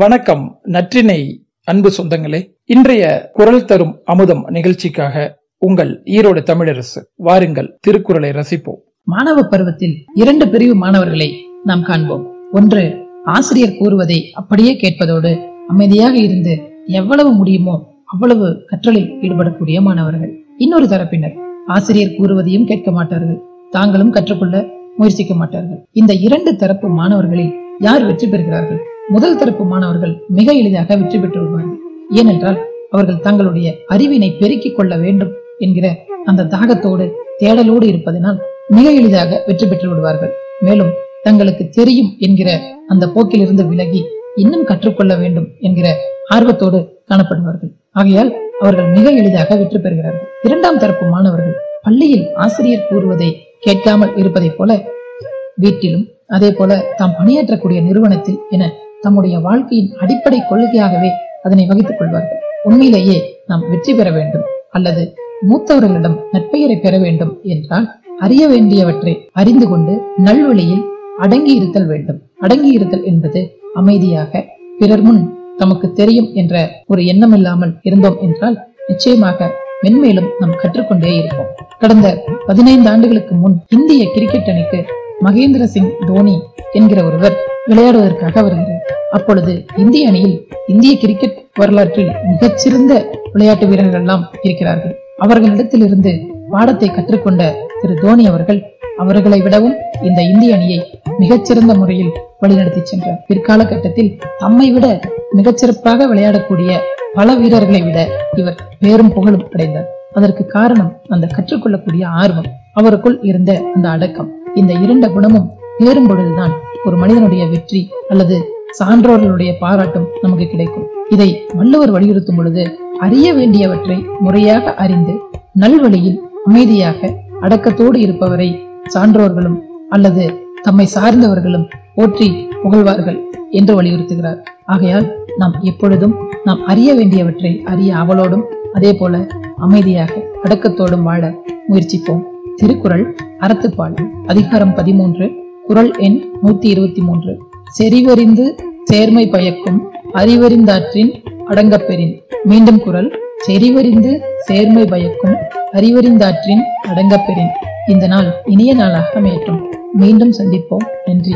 வணக்கம் நற்றினை அன்பு சொந்தங்களே. இன்றைய குரல் தரும் அமுதம் நிகழ்ச்சிக்காக உங்கள் ஈரோடு தமிழரசு வாருங்கள் திருக்குறளை ரசிப்போம். மாணவ பருவத்தில் இரண்டு பிரிவு மாணவர்களை நாம் காண்போம். ஒன்று ஆசிரியர் கூறுவதை அப்படியே கேட்பதோடு அமைதியாக இருந்து எவ்வளவு முடியுமோ அவ்வளவு கற்றலில் ஈடுபடக்கூடிய மாணவர்கள். இன்னொரு தரப்பினர் ஆசிரியர் கூறுவதையும் கேட்க மாட்டார்கள். தாங்களும் கற்றுக்கொள்ள முயற்சிக்க மாட்டார்கள். இந்த இரண்டு தரப்பு மாணவர்களில் யார் வெற்றி பெறுகிறார்கள்? முதல் தரப்பு மாணவர்கள் மிக எளிதாக வெற்றி பெற்று விடுவார்கள் ஏனென்றால் அவர்கள் தங்களுடைய அறிவினை பெருக்கிக் கொள்ள வேண்டும் என்கிற அந்த தாகத்தோடு தேடலோடு இருப்பதனால் மிக எளிதாக வெற்றி பெற்று விடுவார்கள். மேலும் தங்களுக்கு தெரியும் என்கிற அந்த போக்கிலிருந்து விலகி இன்னும் கற்றுக்கொள்ள வேண்டும் என்கிற ஆர்வத்தோடு காணப்படுவார்கள். ஆகையால் அவர்கள் மிக எளிதாக வெற்றி பெறுகிறார்கள். இரண்டாம் தரப்பு மாணவர்கள் பள்ளியில் ஆசிரியர் கூறுவதை கேட்காமல் இருப்பதை போல வீட்டிலும் அதே போல தாம் பணியாற்றக்கூடிய நிறுவனத்தில் என தம்முடைய வாழ்க்கையின் அடிப்படை கொள்கையாகவே அதனை வகித்துக் கொள்வார்கள். உண்மையிலேயே நாம் வெற்றி பெற வேண்டும். அல்லது மூத்தவர்களிடம் நட்பெயரை பெற வேண்டும் என்றால் அறிய வேண்டியவற்றை அறிந்து கொண்டு நல்வழியில் அடங்கி இருத்தல் வேண்டும். அடங்கி இருத்தல் என்பது அமைதியாக பிறர் முன் தமக்கு தெரியும் என்ற ஒரு எண்ணம் இல்லாமல் இருந்தோம் என்றால் நிச்சயமாக மென்மேலும் நாம் கற்றுக்கொண்டே இருப்போம். கடந்த பதினைந்து ஆண்டுகளுக்கு முன் இந்திய கிரிக்கெட் அணிக்கு மகேந்திர சிங் தோனி என்கிற ஒருவர் விளையாடுவதற்காக வருகிறார் அப்பொழுது இந்திய அணியில் இந்திய கிரிக்கெட் வரலாற்றில் மிகச்சிறந்த விளையாட்டு வீரர்கள் எல்லாம் இருக்கிறார்கள். அவர்களிடத்திலிருந்து பாடத்தை கற்றுக்கொண்ட திரு தோனி அவர்கள் அவர்களை விடவும் இந்த இந்திய அணியை மிகச்சிறந்த முறையில் வழிநடத்தி சென்றார். பிற்கால கட்டத்தில் தம்மை விட மிகச்சிறப்பாக விளையாடக்கூடிய பல வீரர்களை விட இவர் பேரும் புகழும் அடைந்தார். அதற்கு காரணம் அந்த கற்றுக்கொள்ளக்கூடிய ஆர்வம் அவருக்குள் இருந்த அந்த அடக்கம். இந்த இரண்ட குணமும் ஏறும் பொழுதுதான் ஒரு மனிதனுடைய வெற்றி அல்லது சான்றோர்களுடைய பாராட்டும் நமக்கு கிடைக்கும். இதை வள்ளுவர் வலியுறுத்தும் பொழுது அறிய வேண்டியவற்றை முறையாக அறிந்து நல்வழியில் அமைதியாக அடக்கத்தோடு இருப்பவரை சான்றோர்களும் அல்லது தம்மை சார்ந்தவர்களும் போற்றி புகழ்வார்கள் என்று வலியுறுத்துகிறார். ஆகையால் நாம் எப்பொழுதும் நாம் அறிய வேண்டியவற்றை அறிய அவளோடும் அதே போல அமைதியாக அடக்கத்தோடும் வாழ முயற்சிப்போம். திருக்குறள் அறத்துப்பாடு அதிகாரம் பதிமூன்று குரல் எண் நூத்தி இருபத்தி மூன்று. செறிவறிந்து சேர்மை பயக்கும் அறிவறிந்தாற்றின் அடங்கப்பெறின். மீண்டும் குரல் செறிவறிந்து சேர்மை பயக்கும் அறிவறிந்தாற்றின் அடங்கப்பெறின். இந்த நாள் இனிய நாளாக அமையட்டும். மீண்டும் சந்திப்போம். நன்றி.